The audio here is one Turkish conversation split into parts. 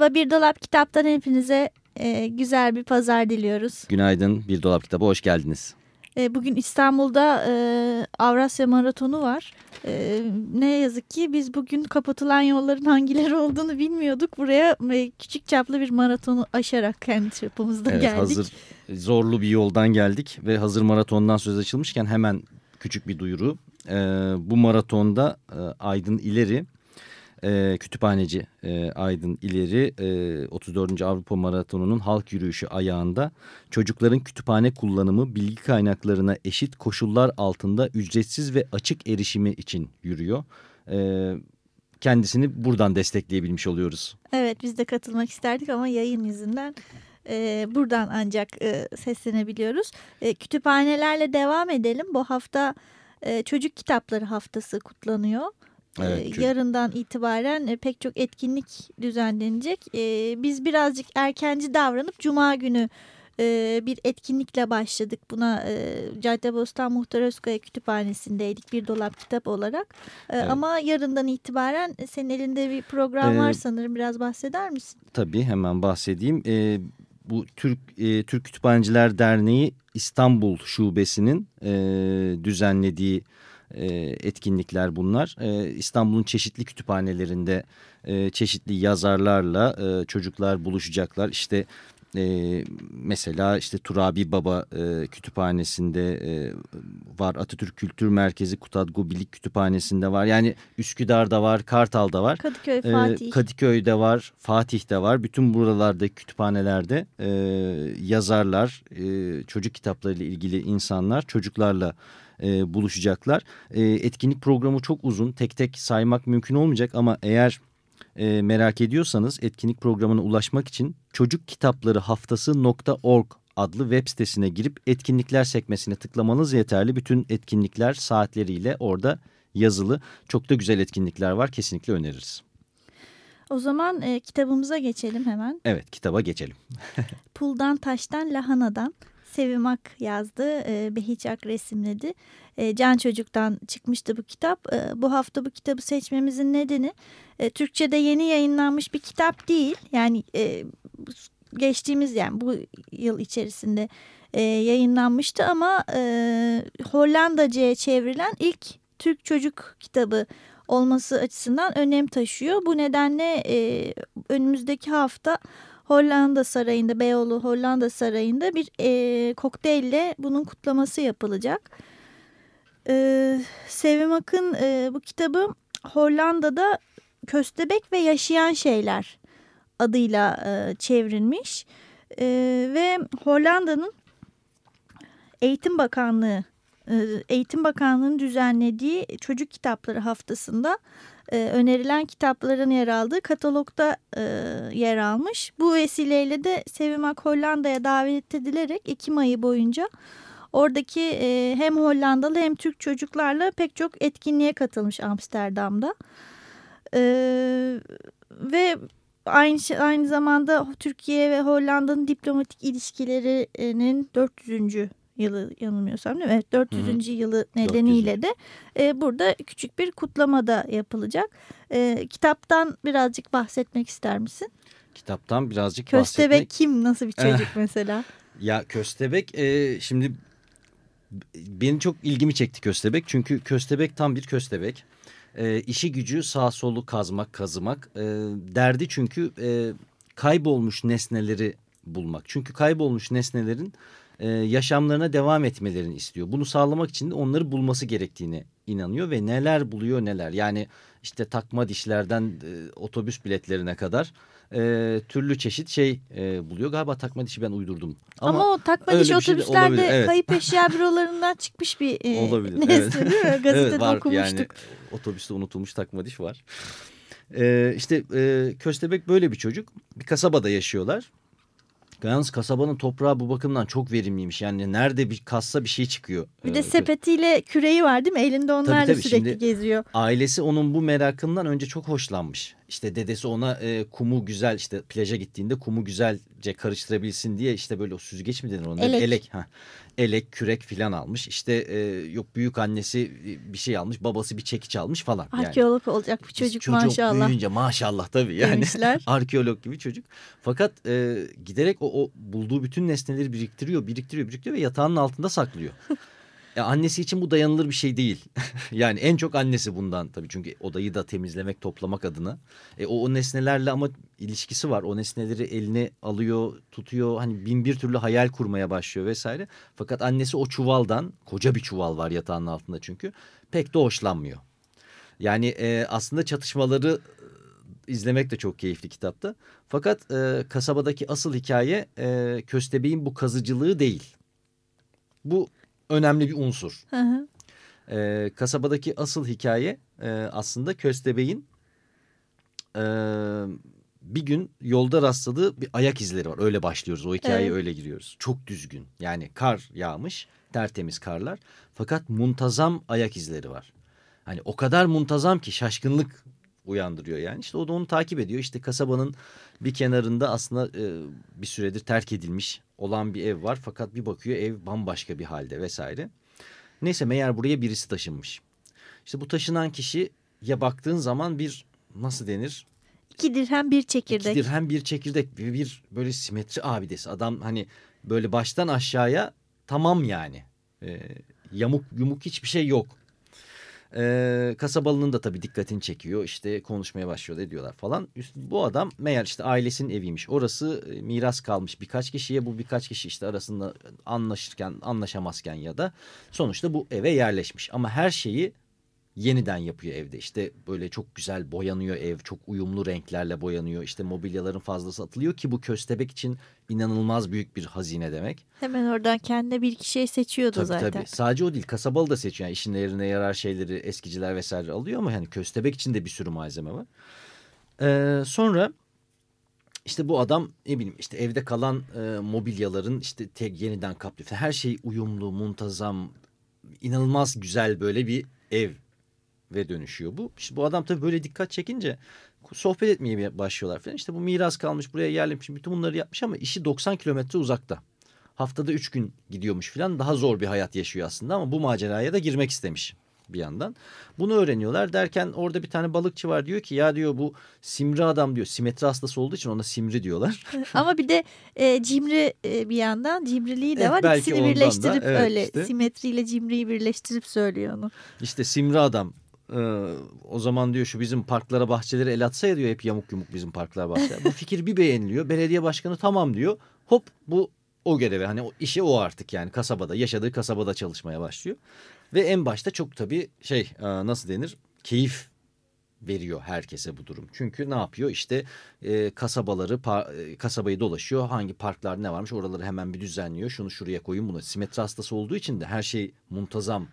Merhaba Bir Dolap Kitap'tan hepinize e, güzel bir pazar diliyoruz. Günaydın Bir Dolap Kitabı hoş geldiniz. E, bugün İstanbul'da e, Avrasya Maratonu var. E, ne yazık ki biz bugün kapatılan yolların hangileri olduğunu bilmiyorduk. Buraya e, küçük çaplı bir maratonu aşarak kendi çapımızda evet, geldik. Hazır zorlu bir yoldan geldik ve hazır maratondan söz açılmışken hemen küçük bir duyuru. E, bu maratonda e, Aydın İleri e, kütüphaneci e, Aydın İleri e, 34. Avrupa Maratonu'nun halk yürüyüşü ayağında çocukların kütüphane kullanımı bilgi kaynaklarına eşit koşullar altında ücretsiz ve açık erişimi için yürüyor. E, kendisini buradan destekleyebilmiş oluyoruz. Evet biz de katılmak isterdik ama yayın yüzünden e, buradan ancak e, seslenebiliyoruz. E, kütüphanelerle devam edelim. Bu hafta çocuk kitapları haftası kutlanıyor. Evet, ee, yarından itibaren e, pek çok etkinlik düzenlenecek. Ee, biz birazcık erkenci davranıp Cuma günü e, bir etkinlikle başladık. Buna e, Caddebostan Muhtar Özkaya Kütüphanesi'ndeydik bir dolap kitap olarak. Ee, evet. Ama yarından itibaren senin elinde bir program var sanırım biraz bahseder misin? Tabii hemen bahsedeyim. Ee, bu Türk e, Türk Kütüphaneciler Derneği İstanbul Şubesi'nin e, düzenlediği etkinlikler bunlar. İstanbul'un çeşitli kütüphanelerinde çeşitli yazarlarla çocuklar buluşacaklar. İşte e, mesela işte Turabi Baba e, kütüphanesinde e, var. Atatürk Kültür Merkezi Kutadgo Bilik Kütüphanesi'nde var. Yani Üsküdar'da var, Kartal'da var. Kadıköy, Fatih. E, Kadıköy'de var, Fatih'te var. Bütün buralarda kütüphanelerde e, yazarlar, e, çocuk kitaplarıyla ilgili insanlar çocuklarla e, buluşacaklar. E, etkinlik programı çok uzun. Tek tek saymak mümkün olmayacak ama eğer e, merak ediyorsanız etkinlik programına ulaşmak için çocukkitaplarıhaftası.org adlı web sitesine girip etkinlikler sekmesine tıklamanız yeterli. Bütün etkinlikler saatleriyle orada yazılı. Çok da güzel etkinlikler var. Kesinlikle öneririz. O zaman e, kitabımıza geçelim hemen. Evet kitaba geçelim. Puldan Taştan Lahana'dan Sevim Ak yazdı. E, Behiç resimledi. E, Can Çocuk'tan çıkmıştı bu kitap. E, bu hafta bu kitabı seçmemizin nedeni e, Türkçe'de yeni yayınlanmış bir kitap değil. Yani e, geçtiğimiz yani bu yıl içerisinde e, yayınlanmıştı ama e, Hollandaca'ya çevrilen ilk Türk çocuk kitabı olması açısından önem taşıyor. Bu nedenle e, önümüzdeki hafta Hollanda Sarayı'nda, Beyoğlu Hollanda Sarayı'nda bir e, kokteylle bunun kutlaması yapılacak. E, Sevim Akın e, bu kitabı Hollanda'da Köstebek ve Yaşayan Şeyler adıyla e, çevrilmiş. E, ve Hollanda'nın Eğitim Bakanlığı Eğitim Bakanlığı'nın düzenlediği çocuk kitapları haftasında e, önerilen kitapların yer aldığı katalogda e, yer almış. Bu vesileyle de Sevim Ak Hollanda'ya davet edilerek Ekim ayı boyunca oradaki e, hem Hollandalı hem Türk çocuklarla pek çok etkinliğe katılmış Amsterdam'da. E, ve aynı aynı zamanda Türkiye ve Hollanda'nın diplomatik ilişkilerinin 400 yılı yanılmıyorsam değil mi? Evet 400. Hı -hı. yılı nedeniyle 400. de e, burada küçük bir kutlama da yapılacak. E, kitaptan birazcık bahsetmek ister misin? Kitaptan birazcık Köstebek bahsetmek. kim? Nasıl bir çocuk mesela? Ya Köstebek e, şimdi beni çok ilgimi çekti Köstebek. Çünkü Köstebek tam bir Köstebek. E, işi gücü sağ solu kazmak, kazımak. E, derdi çünkü e, kaybolmuş nesneleri bulmak. Çünkü kaybolmuş nesnelerin e, yaşamlarına devam etmelerini istiyor. Bunu sağlamak için de onları bulması gerektiğini inanıyor ve neler buluyor neler. Yani işte takma dişlerden e, otobüs biletlerine kadar e, türlü çeşit şey e, buluyor. Galiba takma dişi ben uydurdum. Ama, o takma öyle diş bir şey de otobüslerde olabilir, evet. kayıp eşya bürolarından çıkmış bir e, Olabilir, nesne evet. değil mi? Gazetede evet, var okumuştuk. yani otobüste unutulmuş takma diş var. Ee, işte e, Köstebek böyle bir çocuk. Bir kasabada yaşıyorlar. Yalnız kasabanın toprağı bu bakımdan çok verimliymiş. Yani nerede bir kassa bir şey çıkıyor. Bir de Ee, sepetiyle küreği var değil mi? Elinde onlarla tabii, sürekli şimdi- geziyor. Ailesi onun bu merakından önce çok hoşlanmış. İşte dedesi ona e, kumu güzel işte plaja gittiğinde kumu güzelce karıştırabilsin diye işte böyle o süzgeç mi denir ona? Elek. Elek. Ha. Elek, kürek filan almış. İşte e, yok büyük annesi bir şey almış, babası bir çekiç almış falan. Yani. Arkeolog olacak bir çocuk Çocuğum maşallah büyüyünce maşallah tabii yani. demişler. Arkeolog gibi çocuk. Fakat e, giderek o, o bulduğu bütün nesneleri biriktiriyor, biriktiriyor, biriktiriyor ve yatağının altında saklıyor. E, annesi için bu dayanılır bir şey değil. yani en çok annesi bundan tabii çünkü odayı da temizlemek, toplamak adına. E, o, o nesnelerle ama ilişkisi var. O nesneleri eline alıyor, tutuyor. Hani bin bir türlü hayal kurmaya başlıyor vesaire. Fakat annesi o çuvaldan, koca bir çuval var yatağının altında çünkü, pek de hoşlanmıyor. Yani e, aslında çatışmaları e, izlemek de çok keyifli kitapta. Fakat e, kasabadaki asıl hikaye e, köstebeğin bu kazıcılığı değil. Bu önemli bir unsur. Hı hı. E, kasabadaki asıl hikaye e, aslında köstebeğin e, bir gün yolda rastladığı bir ayak izleri var. Öyle başlıyoruz. O hikayeye Evet. öyle giriyoruz. Çok düzgün. Yani kar yağmış, tertemiz karlar. Fakat muntazam ayak izleri var. Hani o kadar muntazam ki şaşkınlık uyandırıyor yani. İşte o da onu takip ediyor. İşte kasabanın bir kenarında aslında e, bir süredir terk edilmiş olan bir ev var. Fakat bir bakıyor ev bambaşka bir halde vesaire. Neyse meğer buraya birisi taşınmış. İşte bu taşınan kişi ya baktığın zaman bir nasıl denir? İki dirhem bir çekirdek. İki dirhem bir çekirdek bir, bir böyle simetri abidesi. Adam hani böyle baştan aşağıya tamam yani. Ee, yamuk yumuk hiçbir şey yok. Ee, kasabalının da tabii dikkatini çekiyor. İşte konuşmaya başlıyor ediyorlar falan. Bu adam meğer işte ailesinin eviymiş. Orası e, miras kalmış birkaç kişiye. Bu birkaç kişi işte arasında anlaşırken anlaşamazken ya da sonuçta bu eve yerleşmiş. Ama her şeyi yeniden yapıyor evde. İşte böyle çok güzel boyanıyor ev. Çok uyumlu renklerle boyanıyor. İşte mobilyaların fazlası atılıyor ki bu köstebek için inanılmaz büyük bir hazine demek. Hemen oradan kendine bir iki şey seçiyordu Tabii zaten. tabii. Sadece o değil. Kasabalı da seçiyor. Yani işin yerine yarar şeyleri eskiciler vesaire alıyor ama yani köstebek için de bir sürü malzeme var. Ee, sonra işte bu adam ne bileyim işte evde kalan e, mobilyaların işte tek yeniden kaplıyor. Her şey uyumlu, muntazam, inanılmaz güzel böyle bir ev ve dönüşüyor bu. İşte bu adam tabii böyle dikkat çekince sohbet etmeye başlıyorlar falan. İşte bu miras kalmış buraya yerleşmiş bütün bunları yapmış ama işi 90 kilometre uzakta. Haftada 3 gün gidiyormuş falan daha zor bir hayat yaşıyor aslında ama bu maceraya da girmek istemiş bir yandan. Bunu öğreniyorlar derken orada bir tane balıkçı var diyor ki ya diyor bu simri adam diyor simetri hastası olduğu için ona simri diyorlar. Ama bir de e, cimri e, bir yandan cimriliği de Evet, var. belki İkisini ondan da, birleştirip evet, öyle işte. simetriyle cimriyi birleştirip söylüyor onu. İşte simri adam e, o zaman diyor şu bizim parklara bahçelere el atsa diyor hep yamuk yumuk bizim parklar bahçeler. bu fikir bir beğeniliyor belediye başkanı tamam diyor hop bu o göreve hani o işi o artık yani kasabada yaşadığı kasabada çalışmaya başlıyor. Ve en başta çok tabii şey e, nasıl denir keyif veriyor herkese bu durum. Çünkü ne yapıyor işte e, kasabaları pa- e, kasabayı dolaşıyor hangi parklar ne varmış oraları hemen bir düzenliyor şunu şuraya koyun bunu simetri hastası olduğu için de her şey muntazam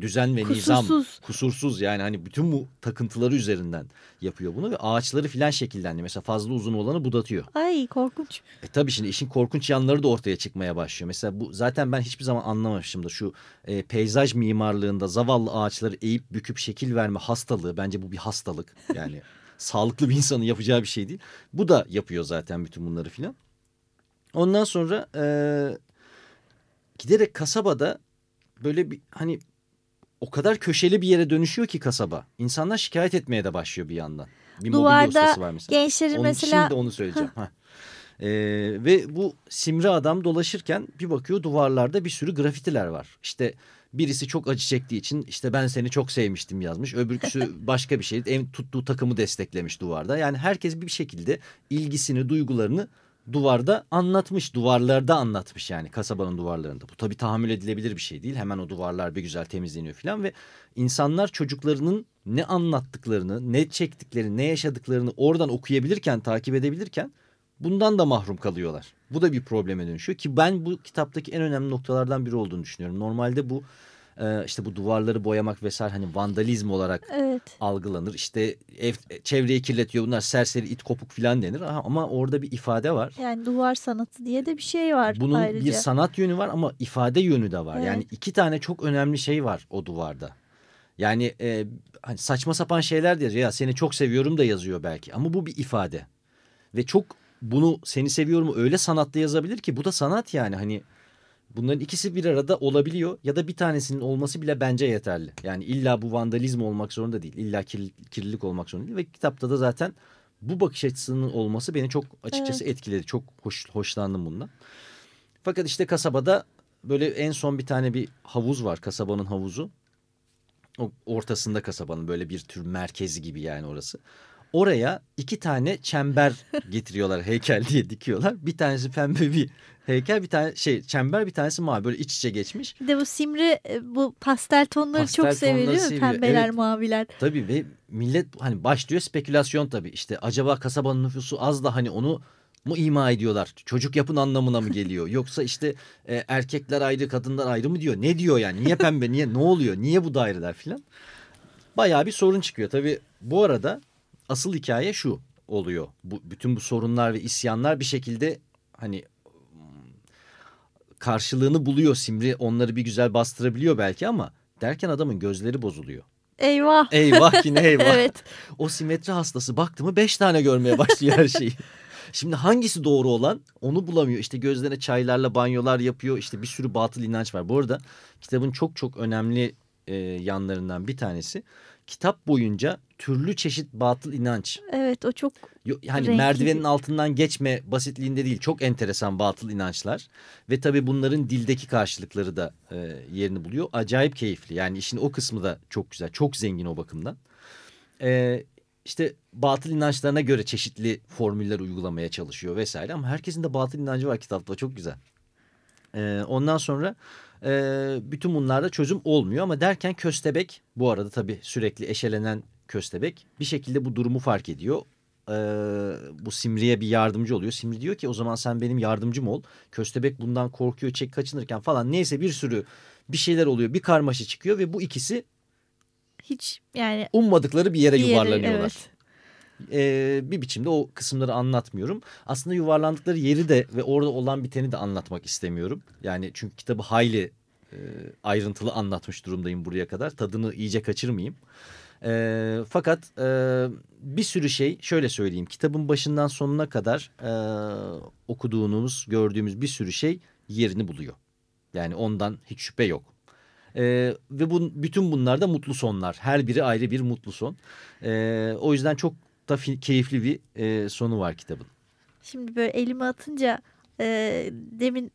düzen ve nizam Kusursuz. kusursuz yani hani bütün bu takıntıları üzerinden yapıyor bunu ve ağaçları filan şekillendi. Mesela fazla uzun olanı budatıyor. Ay korkunç. E tabii şimdi işin korkunç yanları da ortaya çıkmaya başlıyor. Mesela bu zaten ben hiçbir zaman anlamamışım da şu e, peyzaj mimarlığında zavallı ağaçları eğip büküp şekil verme hastalığı bence bu bir hastalık. Yani sağlıklı bir insanın yapacağı bir şey değil. Bu da yapıyor zaten bütün bunları filan. Ondan sonra e, giderek kasabada böyle bir hani o kadar köşeli bir yere dönüşüyor ki kasaba. İnsanlar şikayet etmeye de başlıyor bir yandan. Bir Duvarda var mesela. Gençlerin Onun, mesela Şimdi onu söyleyeceğim. Ee, ve bu simri adam dolaşırken bir bakıyor duvarlarda bir sürü grafitiler var. İşte birisi çok acı çektiği için işte ben seni çok sevmiştim yazmış. Öbürküsü başka bir şey. En tuttuğu takımı desteklemiş duvarda. Yani herkes bir şekilde ilgisini, duygularını duvarda anlatmış. Duvarlarda anlatmış yani kasabanın duvarlarında. Bu tabii tahammül edilebilir bir şey değil. Hemen o duvarlar bir güzel temizleniyor falan ve insanlar çocuklarının ne anlattıklarını, ne çektiklerini, ne yaşadıklarını oradan okuyabilirken, takip edebilirken bundan da mahrum kalıyorlar. Bu da bir probleme dönüşüyor ki ben bu kitaptaki en önemli noktalardan biri olduğunu düşünüyorum. Normalde bu e, işte bu duvarları boyamak vesaire hani vandalizm olarak Evet. algılanır. İşte ev, çevreyi kirletiyor bunlar serseri it kopuk falan denir ama orada bir ifade var. Yani duvar sanatı diye de bir şey var Bunun ayrıca. bir sanat yönü var ama ifade yönü de var. Evet. Yani iki tane çok önemli şey var o duvarda. Yani e, hani saçma sapan şeyler yazıyor. Ya seni çok seviyorum da yazıyor belki ama bu bir ifade. Ve çok bunu seni seviyorum öyle sanatlı yazabilir ki bu da sanat yani hani bunların ikisi bir arada olabiliyor ya da bir tanesinin olması bile bence yeterli. Yani illa bu vandalizm olmak zorunda değil. İlla kirli- kirlilik olmak zorunda değil ve kitapta da zaten bu bakış açısının olması beni çok açıkçası etkiledi. Çok hoş, hoşlandım bundan. Fakat işte kasabada böyle en son bir tane bir havuz var. Kasabanın havuzu. O ortasında kasabanın böyle bir tür merkezi gibi yani orası. Oraya iki tane çember getiriyorlar heykel diye dikiyorlar. Bir tanesi pembe bir heykel bir tane şey çember bir tanesi mavi böyle iç içe geçmiş. Bir de bu simri e, bu pastel tonları Pastel çok seviyor değil mi? Pembeler, evet. maviler. Tabii ve millet hani başlıyor spekülasyon tabii. İşte acaba kasabanın nüfusu az da hani onu mu ima ediyorlar? Çocuk yapın anlamına mı geliyor? Yoksa işte e, erkekler ayrı kadınlar ayrı mı diyor? Ne diyor yani? Niye pembe? Niye ne oluyor? Niye bu daireler filan? Bayağı bir sorun çıkıyor. Tabii bu arada asıl hikaye şu oluyor. Bu, bütün bu sorunlar ve isyanlar bir şekilde hani karşılığını buluyor. Simri onları bir güzel bastırabiliyor belki ama derken adamın gözleri bozuluyor. Eyvah. Eyvah yine eyvah. evet. O simetri hastası baktı mı beş tane görmeye başlıyor her şeyi. Şimdi hangisi doğru olan onu bulamıyor. İşte gözlerine çaylarla banyolar yapıyor. İşte bir sürü batıl inanç var. Bu arada kitabın çok çok önemli e, yanlarından bir tanesi. Kitap boyunca türlü çeşit batıl inanç. Evet o çok Hani Renkli merdivenin altından geçme basitliğinde değil. Çok enteresan batıl inançlar. Ve tabii bunların dildeki karşılıkları da e, yerini buluyor. Acayip keyifli. Yani işin o kısmı da çok güzel. Çok zengin o bakımdan. E, işte batıl inançlarına göre çeşitli formüller uygulamaya çalışıyor vesaire. Ama herkesin de batıl inancı var kitapta. Çok güzel. E, ondan sonra e, bütün bunlarda çözüm olmuyor. Ama derken köstebek bu arada tabii sürekli eşelenen köstebek bir şekilde bu durumu fark ediyor e, bu Simri'ye bir yardımcı oluyor. Simri diyor ki o zaman sen benim yardımcım ol. Köstebek bundan korkuyor çek kaçınırken falan neyse bir sürü bir şeyler oluyor. Bir karmaşa çıkıyor ve bu ikisi hiç yani ummadıkları bir yere bir yere- yuvarlanıyorlar. evet. E, bir biçimde o kısımları anlatmıyorum. Aslında yuvarlandıkları yeri de ve orada olan biteni de anlatmak istemiyorum. Yani çünkü kitabı hayli e, ayrıntılı anlatmış durumdayım buraya kadar. Tadını iyice kaçırmayayım. E, fakat e, bir sürü şey şöyle söyleyeyim. Kitabın başından sonuna kadar e, okuduğumuz, gördüğümüz bir sürü şey yerini buluyor. Yani ondan hiç şüphe yok. E, ve bu, bütün bunlar da mutlu sonlar. Her biri ayrı bir mutlu son. E, o yüzden çok da keyifli bir e, sonu var kitabın. Şimdi böyle elime atınca e, demin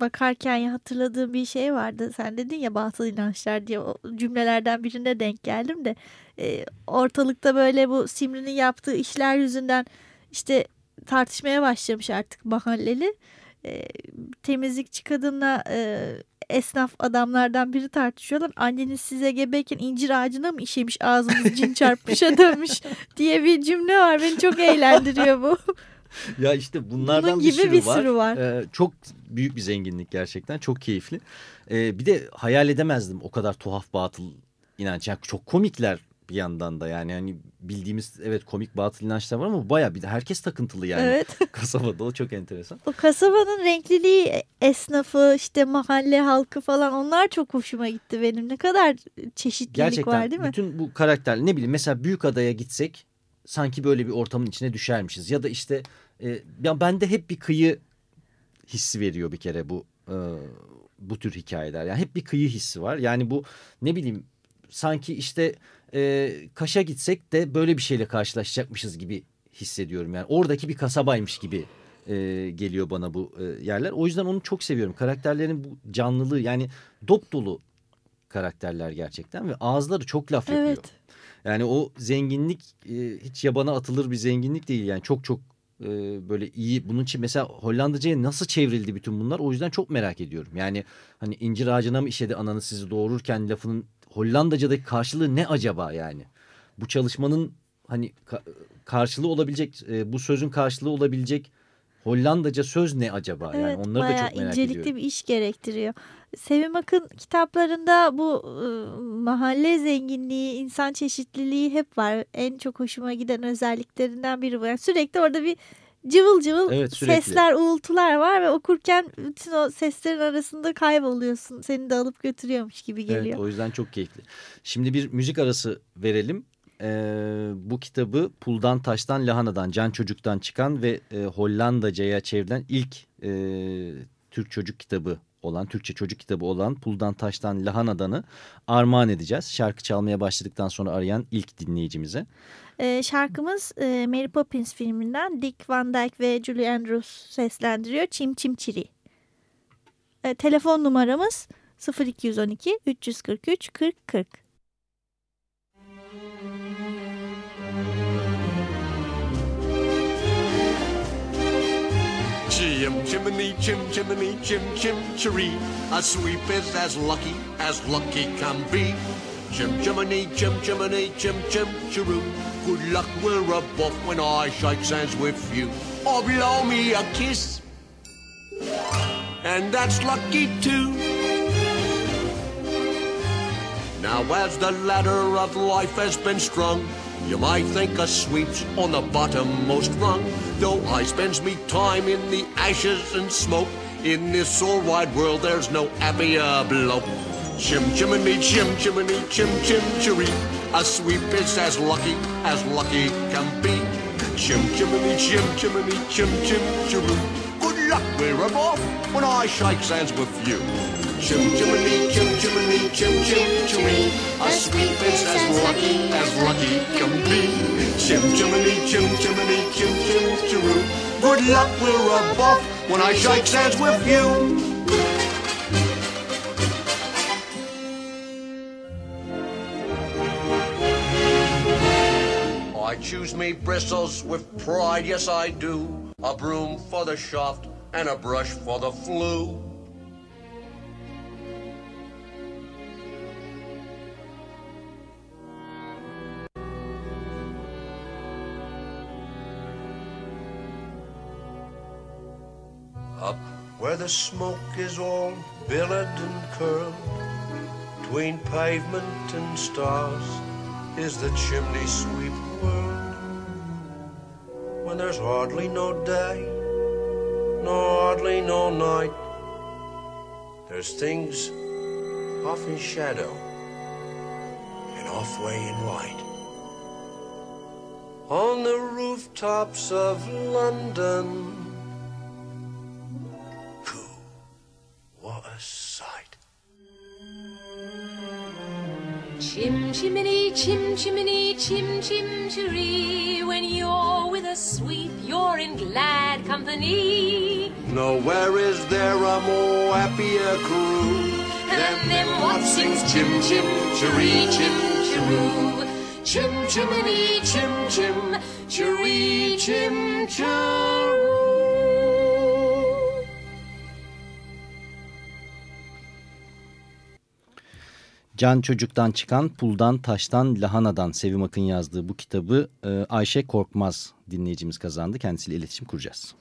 bakarken ya hatırladığım bir şey vardı. Sen dedin ya batıl inançlar diye o cümlelerden birinde denk geldim de e, ortalıkta böyle bu Simri'nin yaptığı işler yüzünden işte tartışmaya başlamış artık mahalleli. E, temizlikçi kadınla e, esnaf adamlardan biri tartışıyorlar. Anneniz size gebeyken incir ağacına mı işemiş ağzınız cin çarpmışa dönmüş diye bir cümle var. Beni çok eğlendiriyor bu. Ya işte bunlardan Bunun bir gibi sürü bir var. sürü var. Ee, çok büyük bir zenginlik gerçekten. Çok keyifli. Ee, bir de hayal edemezdim o kadar tuhaf batıl inanç. Yani çok komikler bir yandan da yani hani bildiğimiz evet komik batıl inançlar var ama baya bir de herkes takıntılı yani Evet. kasabada o çok enteresan. O kasabanın renkliliği, esnafı, işte mahalle halkı falan onlar çok hoşuma gitti benim. Ne kadar çeşitlilik Gerçekten var değil mi? bütün bu karakter ne bileyim mesela büyük adaya gitsek sanki böyle bir ortamın içine düşermişiz. Ya da işte e, ya bende hep bir kıyı hissi veriyor bir kere bu e, bu tür hikayeler. Yani hep bir kıyı hissi var. Yani bu ne bileyim sanki işte e, Kaş'a gitsek de böyle bir şeyle karşılaşacakmışız gibi hissediyorum. Yani oradaki bir kasabaymış gibi e, geliyor bana bu e, yerler. O yüzden onu çok seviyorum. Karakterlerin bu canlılığı yani dop dolu karakterler gerçekten ve ağızları çok laf yapıyor. Yani o zenginlik e, hiç yabana atılır bir zenginlik değil. Yani çok çok e, böyle iyi. Bunun için mesela Hollandaca'ya nasıl çevrildi bütün bunlar? O yüzden çok merak ediyorum. Yani hani incir ağacına mı işedi ananı sizi doğururken lafının Hollandaca'daki karşılığı ne acaba yani? Bu çalışmanın hani ka karşılığı olabilecek e, bu sözün karşılığı olabilecek Hollandaca söz ne acaba? Evet, yani onları da çok merak incelikli ediyorum. bir iş gerektiriyor. Sevim Akın kitaplarında bu e, mahalle zenginliği, insan çeşitliliği hep var. En çok hoşuma giden özelliklerinden biri bu. Yani sürekli orada bir cıvıl cıvıl Evet, sürekli. sesler, uğultular var ve okurken bütün o seslerin arasında kayboluyorsun. Seni de alıp götürüyormuş gibi geliyor. Evet o yüzden çok keyifli. Şimdi bir müzik arası verelim. Ee, bu kitabı Puldan Taştan Lahana'dan Can Çocuk'tan çıkan ve e, Hollandaca'ya çevrilen ilk e, Türk çocuk kitabı olan, Türkçe çocuk kitabı olan Puldan Taştan Lahana'dan'ı armağan edeceğiz. Şarkı çalmaya başladıktan sonra arayan ilk dinleyicimize. Ee, şarkımız e, Mary Poppins filminden Dick Van Dyke ve Julie Andrews seslendiriyor. Çim Çim Çiri. Ee, telefon numaramız 0212 343 40 40. Chim chimney, chim chimney, chim chim chiree. A sweep is as lucky as lucky can be. Chim chimney, chim chimney, chim chim chiroo. Good luck we're above when I shake hands with you. Or blow me a kiss. And that's lucky too. Now as the ladder of life has been strung, you might think a sweep's on the bottommost rung. Though I spends me time in the ashes and smoke, in this all wide world there's no happier bloke. Chim chimney, chim chimney, chim chim chiree. A sweep is as lucky as lucky can be. Chim chimney, chim chimney, chim chim chiroo. Good luck we're above when I shake hands with you. Chim chimney, chim chimney, chim chim chiree. A sweep is as lucky as lucky can be. Chim chimney, chim chimney, chim chim chiroo. Good luck we're above when I shake hands with you. I choose me bristles with pride, yes I do. A broom for the shaft and a brush for the flue. Where the smoke is all billowed and curled, between pavement and stars is the chimney sweep world. When there's hardly no day, nor hardly no night, there's things off in shadow and off way in light. On the rooftops of London, chim chimney, chim chim chiree. When you're with a sweep, you're in glad company. Nowhere is there a more happier crew And them what sings chim chim chiree, chim chiroo. Chim chimney, chim chim chim chiroo. Can Çocuk'tan çıkan Puldan Taştan Lahana'dan Sevim Akın yazdığı bu kitabı e, Ayşe Korkmaz dinleyicimiz kazandı. Kendisiyle iletişim kuracağız.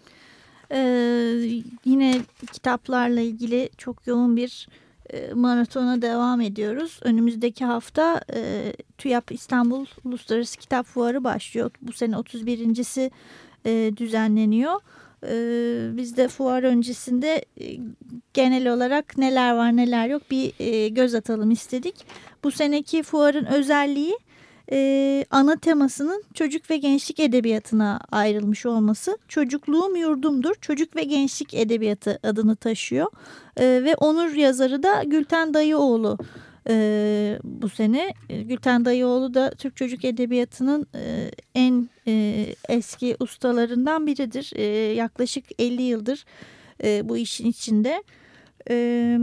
Ee, yine kitaplarla ilgili çok yoğun bir e, maratona devam ediyoruz. Önümüzdeki hafta e, TÜYAP İstanbul Uluslararası Kitap Fuarı başlıyor. Bu sene 31.si e, düzenleniyor. E, biz de fuar öncesinde e, genel olarak neler var neler yok bir e, göz atalım istedik. Bu seneki fuarın özelliği e, ana temasının çocuk ve gençlik edebiyatına ayrılmış olması. Çocukluğum yurdumdur. Çocuk ve gençlik edebiyatı adını taşıyor. E, ve onur yazarı da Gülten Dayıoğlu e, bu sene. Gülten Dayıoğlu da Türk çocuk edebiyatının e, en e, eski ustalarından biridir. E, yaklaşık 50 yıldır e, bu işin içinde. E,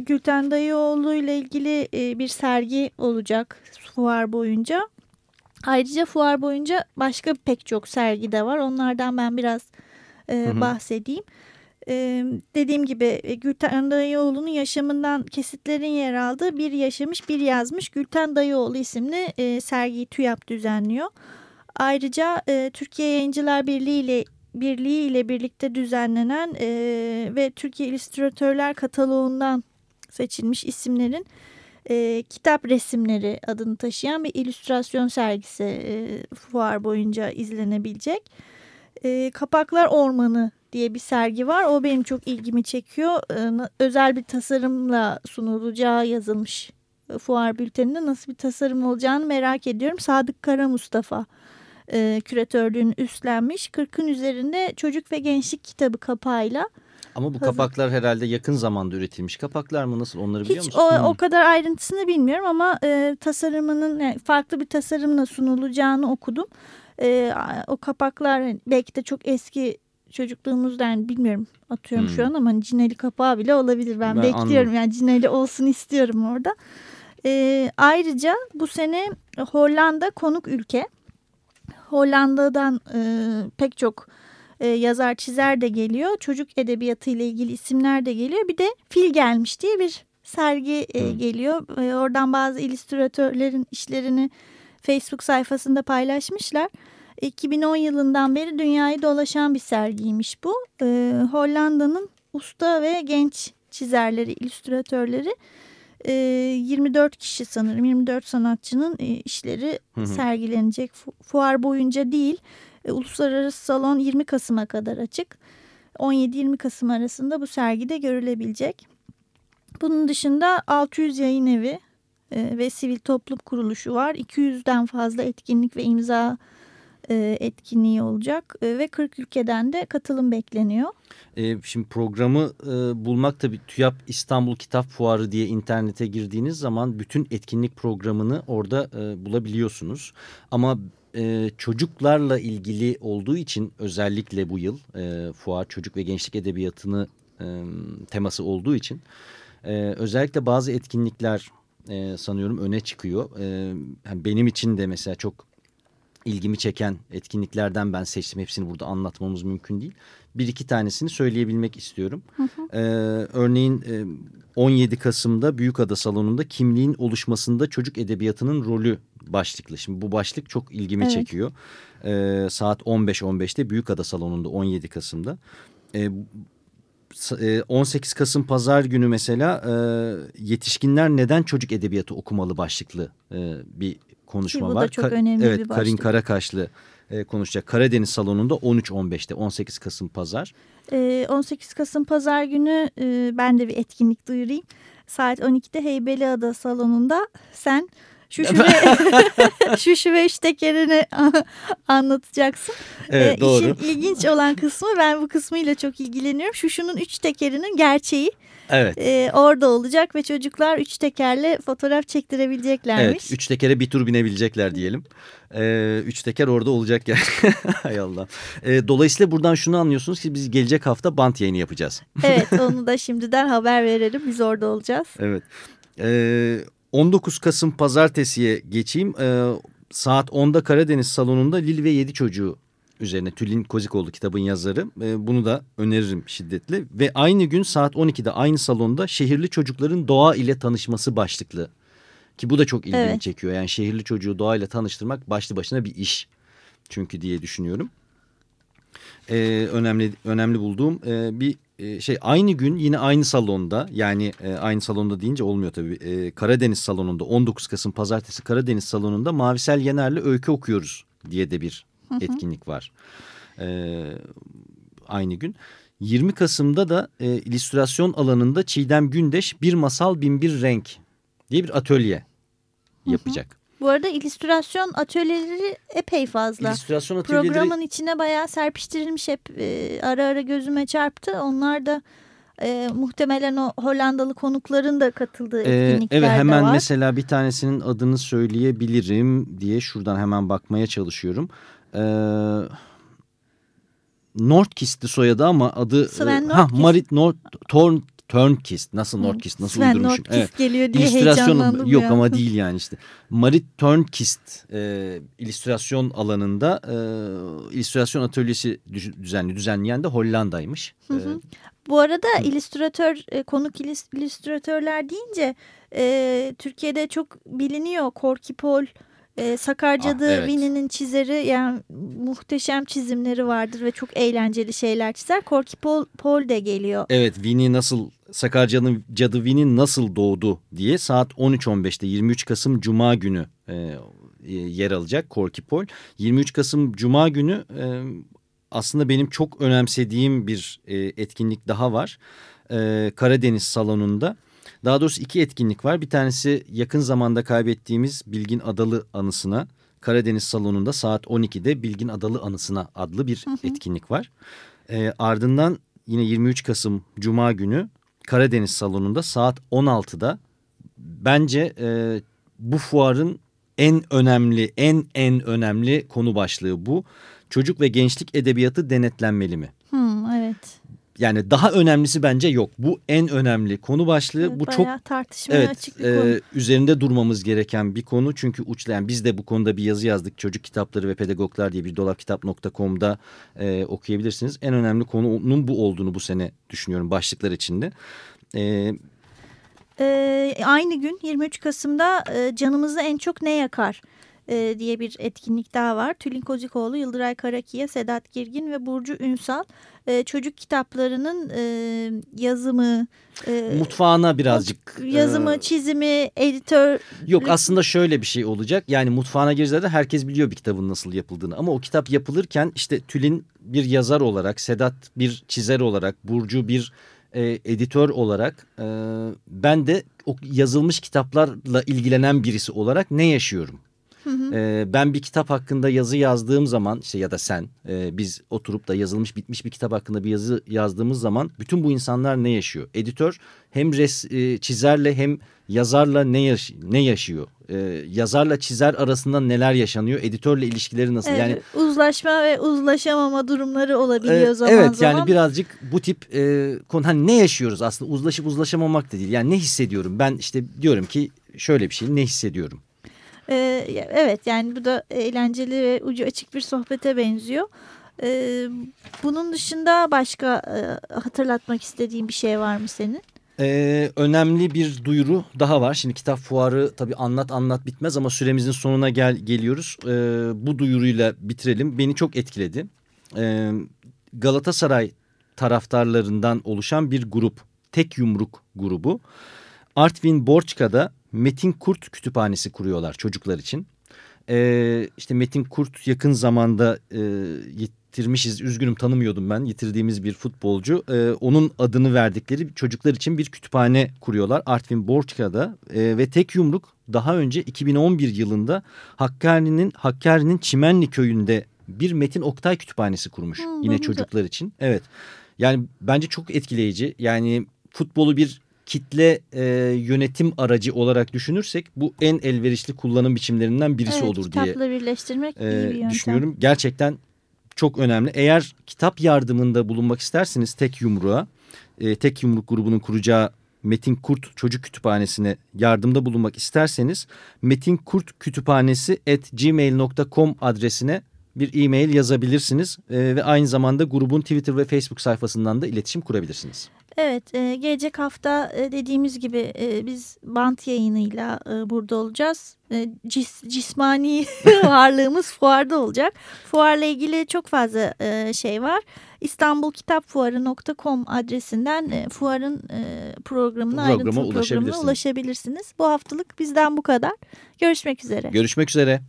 Gülten Dayıoğlu ile ilgili e, bir sergi olacak fuar boyunca. Ayrıca fuar boyunca başka pek çok sergi de var. Onlardan ben biraz e, hı. bahsedeyim. Dediğim gibi e, Gülten Dayıoğlu'nun yaşamından kesitlerin yer aldığı Bir Yaşamış Bir Yazmış Gülten Dayıoğlu isimli e, sergiyi TÜYAP düzenliyor. Ayrıca e, Türkiye Yayıncılar Birliği ile Birliği ile birlikte düzenlenen e, ve Türkiye İllüstratörler Kataloğundan seçilmiş isimlerin kitap resimleri adını taşıyan bir illüstrasyon sergisi fuar boyunca izlenebilecek. Kapaklar Ormanı diye bir sergi var. O benim çok ilgimi çekiyor. E, na- özel bir tasarımla sunulacağı yazılmış e, fuar bülteninde nasıl bir tasarım olacağını merak ediyorum. Sadık Kara Mustafa e, küratörlüğünü üstlenmiş. 40'ın üzerinde çocuk ve gençlik kitabı kapağıyla. Ama bu Hazır. kapaklar herhalde yakın zamanda üretilmiş kapaklar mı nasıl onları biliyor Hiç musun? o, Hmm. o kadar ayrıntısını bilmiyorum ama e, tasarımının yani farklı bir tasarımla sunulacağını okudum. E, o kapaklar hani belki de çok eski çocukluğumuzdan yani bilmiyorum atıyorum şu Hmm. an ama hani cineli kapağı bile olabilir. Ben, Ben bekliyorum anladım. yani cineli olsun istiyorum orada. E, ayrıca bu sene Hollanda konuk ülke. Hollanda'dan e, pek çok e, yazar çizer de geliyor. Çocuk edebiyatı ile ilgili isimler de geliyor. Bir de Fil gelmiş diye bir sergi e, geliyor. E, oradan bazı illüstratörlerin işlerini Facebook sayfasında paylaşmışlar. 2010 yılından beri dünyayı dolaşan bir sergiymiş bu. E, Hollanda'nın usta ve genç çizerleri, illüstratörleri e, 24 kişi sanırım 24 sanatçının e, işleri Hı hı. sergilenecek. Fu- Fuar boyunca değil. E, Uluslararası salon 20 Kasım'a kadar açık. 17-20 Kasım arasında bu sergide görülebilecek. Bunun dışında 600 yayın evi e, ve sivil toplum kuruluşu var. 200'den fazla etkinlik ve imza e, etkinliği olacak E, ve 40 ülkeden de katılım bekleniyor. E, şimdi programı bulmak tabii TÜYAP İstanbul Kitap Fuarı diye internete girdiğiniz zaman bütün etkinlik programını orada bulabiliyorsunuz. Ama çocuklarla ilgili olduğu için özellikle bu yıl fuar çocuk ve gençlik edebiyatını teması olduğu için özellikle bazı etkinlikler sanıyorum öne çıkıyor. Yani benim için de mesela çok ilgimi çeken etkinliklerden ben seçtim. Hepsini burada anlatmamız mümkün değil. Bir iki tanesini söyleyebilmek istiyorum. Ee, örneğin e, 17 Kasım'da Büyükada Salonu'nda kimliğin oluşmasında çocuk edebiyatının rolü başlıklı. Şimdi bu başlık çok ilgimi Evet. çekiyor. Ee, saat 15.15'te Büyükada Salonu'nda 17 Kasım'da. Ee, s- e, 18 Kasım Pazar günü mesela e, yetişkinler neden çocuk edebiyatı okumalı başlıklı e, bir konuşma Ki bu da var. çok Ka- önemli evet, bir Karin başlık. Karakaşlı e, konuşacak. Karadeniz Salonu'nda 13-15'te 18 Kasım Pazar. Ee, 18 Kasım Pazar günü e, ben de bir etkinlik duyurayım. Saat 12'de Heybeliada salonunda sen Şuşu ve, Şuşu ve üç tekerini anlatacaksın. Evet Ee, doğru. İşin ilginç olan kısmı ben bu kısmıyla çok ilgileniyorum. Şuşu'nun üç tekerinin gerçeği Evet. e, orada olacak ve çocuklar üç tekerle fotoğraf çektirebileceklermiş. Evet, üç tekere bir tur binebilecekler diyelim. Ee, üç teker orada olacak yani. Hay Allah. Ee, dolayısıyla buradan şunu anlıyorsunuz ki biz gelecek hafta bant yayını yapacağız. Evet onu da şimdiden haber verelim biz orada olacağız. Evet. Ee, 19 Kasım Pazartesi'ye geçeyim. Ee, saat 10'da Karadeniz Salonu'nda Lil ve Yedi Çocuğu üzerine Tülin Kozikoğlu kitabın yazarı. Ee, bunu da öneririm şiddetle. Ve aynı gün saat 12'de aynı salonda şehirli çocukların doğa ile tanışması başlıklı. Ki bu da çok ilgimi Evet. çekiyor. Yani şehirli çocuğu doğayla tanıştırmak başlı başına bir iş. Çünkü diye düşünüyorum. Ee, önemli önemli bulduğum e, bir e, şey aynı gün yine aynı salonda yani e, aynı salonda deyince olmuyor tabii. E, Karadeniz salonunda 19 Kasım pazartesi Karadeniz salonunda Mavisel Yener'le öykü okuyoruz diye de bir etkinlik var. E, aynı gün. 20 Kasım'da da e, illüstrasyon alanında Çiğdem Gündeş Bir Masal Bin Bir Renk diye bir atölye yapacak. Bu arada illüstrasyon atölyeleri epey fazla. İllüstrasyon atölyeleri Programın içine bayağı serpiştirilmiş hep e, ara ara gözüme çarptı. Onlar da e, muhtemelen o Hollandalı konukların da katıldığı Ee, etkinlikler evet de hemen var. mesela bir tanesinin adını söyleyebilirim diye şuradan hemen bakmaya çalışıyorum. Ee, Nordkist'ti soyadı ama adı Sven e, ha Nordqvist. Marit Nord Torn Turnquist nasıl Nordquist nasıl Sven uydurmuşum. Nordquist geliyor diye heyecanlandım yok ya. ama değil yani işte. Marit Turnquist e, illüstrasyon alanında e, illüstrasyon atölyesi düz- düzenli düzenleyen de Hollanda'ymış. E, Bu arada illüstratör, e, konuk illüs- illüstratörler deyince e, Türkiye'de çok biliniyor. Korki Pol, e, Sakarcadı Ah, evet. Vini'nin çizeri yani muhteşem çizimleri vardır ve çok eğlenceli şeyler çizer. Korki Pol, Pol de geliyor. Evet Winnie nasıl Sakarca'nın cadı Winnie nasıl doğdu diye saat 13.15'te 23 Kasım Cuma günü e, e, yer alacak Korki Pol. 23 Kasım Cuma günü e, aslında benim çok önemsediğim bir e, etkinlik daha var. E, Karadeniz salonunda. Daha doğrusu iki etkinlik var. Bir tanesi yakın zamanda kaybettiğimiz Bilgin Adalı anısına Karadeniz salonunda saat 12'de Bilgin Adalı anısına adlı bir etkinlik var. E, ardından yine 23 Kasım Cuma günü Karadeniz salonunda saat 16'da bence e, bu fuarın en önemli en en önemli konu başlığı bu. Çocuk ve gençlik edebiyatı denetlenmeli mi? Hmm, evet. Yani daha önemlisi bence yok. Bu en önemli konu başlığı. Evet, bu çok tartışmaya Evet, açık bir e, konu. üzerinde durmamız gereken bir konu. Çünkü uçlayan biz de bu konuda bir yazı yazdık. Çocuk kitapları ve pedagoglar diye bir dolapkitap.com'da e, okuyabilirsiniz. En önemli konunun bu olduğunu bu sene düşünüyorum başlıklar içinde. E, Ee, aynı gün 23 Kasım'da e, canımızı en çok ne yakar e, diye bir etkinlik daha var. Tülin Kozikoğlu, Yıldıray Karakiye, Sedat Girgin ve Burcu Ünsal e, çocuk kitaplarının e, yazımı, e, mutfağına birazcık... yazımı, e, çizimi, editör Yok aslında şöyle bir şey olacak. Yani mutfağına girdiğinde herkes biliyor bir kitabın nasıl yapıldığını. Ama o kitap yapılırken işte Tülin bir yazar olarak, Sedat bir çizer olarak, Burcu bir e, editör olarak e, ben de o yazılmış kitaplarla ilgilenen birisi olarak ne yaşıyorum? E, ben bir kitap hakkında yazı yazdığım zaman işte ya da sen e, biz oturup da yazılmış bitmiş bir kitap hakkında bir yazı yazdığımız zaman bütün bu insanlar ne yaşıyor? Editör hem res, e, çizerle hem yazarla ne yaş ne yaşıyor? E, yazarla çizer arasında neler yaşanıyor? Editörle ilişkileri nasıl? e, yani uzlaşma ve uzlaşamama durumları olabiliyor ee, zaman evet zaman. yani birazcık bu tip e, konu hani ne yaşıyoruz aslında uzlaşıp uzlaşamamak da değil. Yani ne hissediyorum ben işte diyorum ki şöyle bir şey ne hissediyorum. Ee, evet yani bu da eğlenceli ve ucu açık bir sohbete benziyor. Ee, bunun dışında başka e, hatırlatmak istediğin bir şey var mı senin? Ee, önemli bir duyuru daha var. Şimdi kitap fuarı tabii anlat anlat bitmez ama süremizin sonuna gel geliyoruz. Ee, bu duyuruyla bitirelim. Beni çok etkiledi. Ee, Galatasaray taraftarlarından oluşan bir grup. Tek Yumruk grubu. Artvin Borçka'da Metin Kurt kütüphanesi kuruyorlar çocuklar için. Ee, işte Metin Kurt yakın zamanda e, yitirmişiz. Üzgünüm tanımıyordum ben. Yitirdiğimiz bir futbolcu. Ee, onun adını verdikleri çocuklar için bir kütüphane kuruyorlar. Artvin Borçka'da ee, ve tek yumruk daha önce 2011 yılında Hakkari'nin Hakkari'nin Çimenli köyünde bir Metin Oktay kütüphanesi kurmuş. Hmm, Yine çocuklar için. Evet. Yani bence çok etkileyici. Yani futbolu bir kitle e, yönetim aracı olarak düşünürsek bu en elverişli kullanım biçimlerinden birisi evet, olur diye kitapla birleştirmek e, iyi bir yöntem. düşünüyorum. Gerçekten çok önemli. Eğer kitap yardımında bulunmak isterseniz tek yumruğa, e, tek yumruk grubunun kuracağı Metin Kurt Çocuk Kütüphanesi'ne yardımda bulunmak isterseniz Metin Kurt Kütüphanesi at gmail.com adresine bir e-mail yazabilirsiniz e, ve aynı zamanda grubun Twitter ve Facebook sayfasından da iletişim kurabilirsiniz. Evet e, gelecek hafta e, dediğimiz gibi e, biz bant yayınıyla e, burada olacağız. E, cis, cismani varlığımız fuarda olacak. Fuarla ilgili çok fazla e, şey var. İstanbulkitapfuarı.com adresinden e, fuarın e, programına, Programa ayrıntılı programına ulaşabilirsiniz. ulaşabilirsiniz. Bu haftalık bizden bu kadar. Görüşmek üzere. Görüşmek üzere.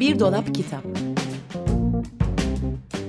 Bir dolap kitap.